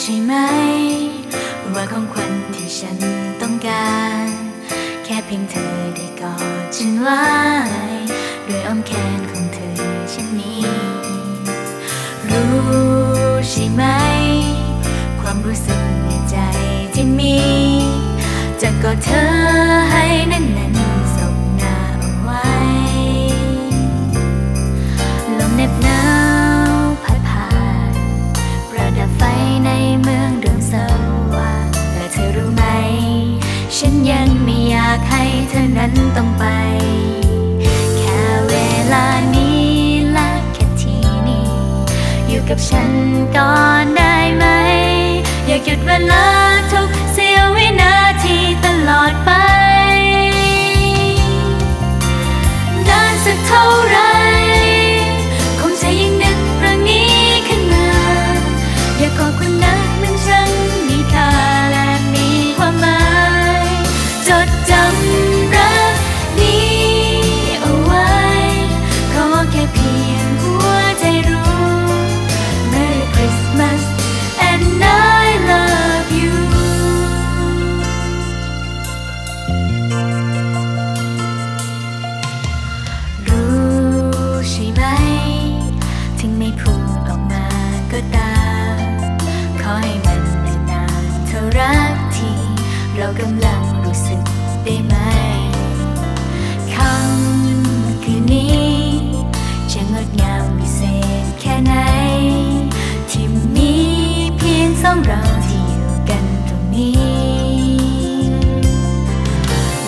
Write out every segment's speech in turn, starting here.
ใช่ไหม ว่าของขวัญที่ฉันต้องการ แค่เพียงเธอได้กอดฉันไว้ด้วยอ้อมแขนของเธอเช่นนี้ รู้ใช่ไหม ความรู้สึกในใจที่มี จะกอดเธอ แค่เวลานี้และแค่ทีนี้ อยู่กับฉันก่อนได้ไหม อย่าหยุดเวลาทุกเสี้ยววินาทีตลอดไปนานสักเท่าไร กำลังรู้สึกได้ไหมคำคืนนี้จะงดงามวิเศษแค่ไหน ที่มีเพียงสองเราที่อยู่กันตรงนี้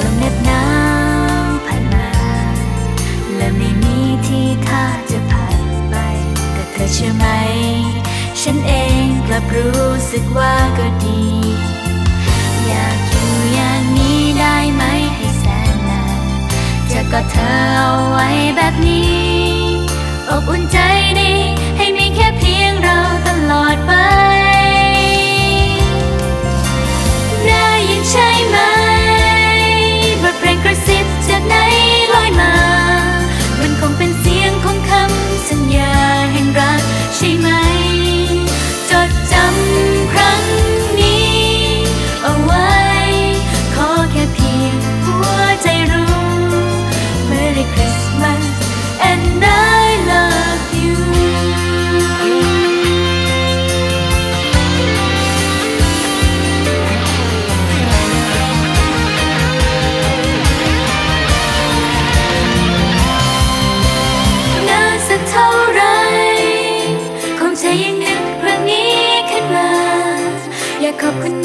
ลมเหน็บหนาวผ่านมา และไม่มีที่ท่าจะผ่านไป แต่เธอเชื่อไหม ฉันเองกลับรู้สึกว่าก็ดี ก็เธอเอาไว้แบบนี้ อบอุ่นใจ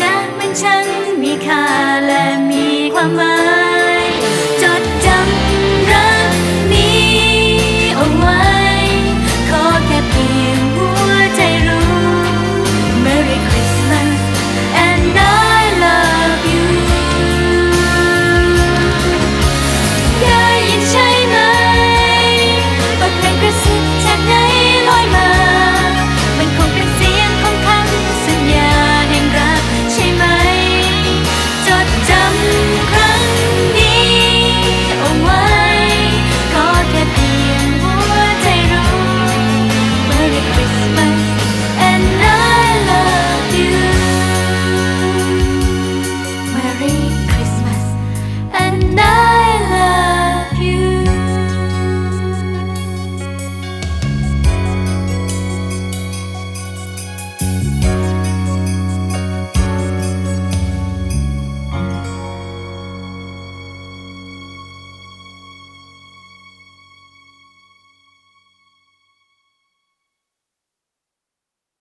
นะมันช่างมีค่าและมีความหมาย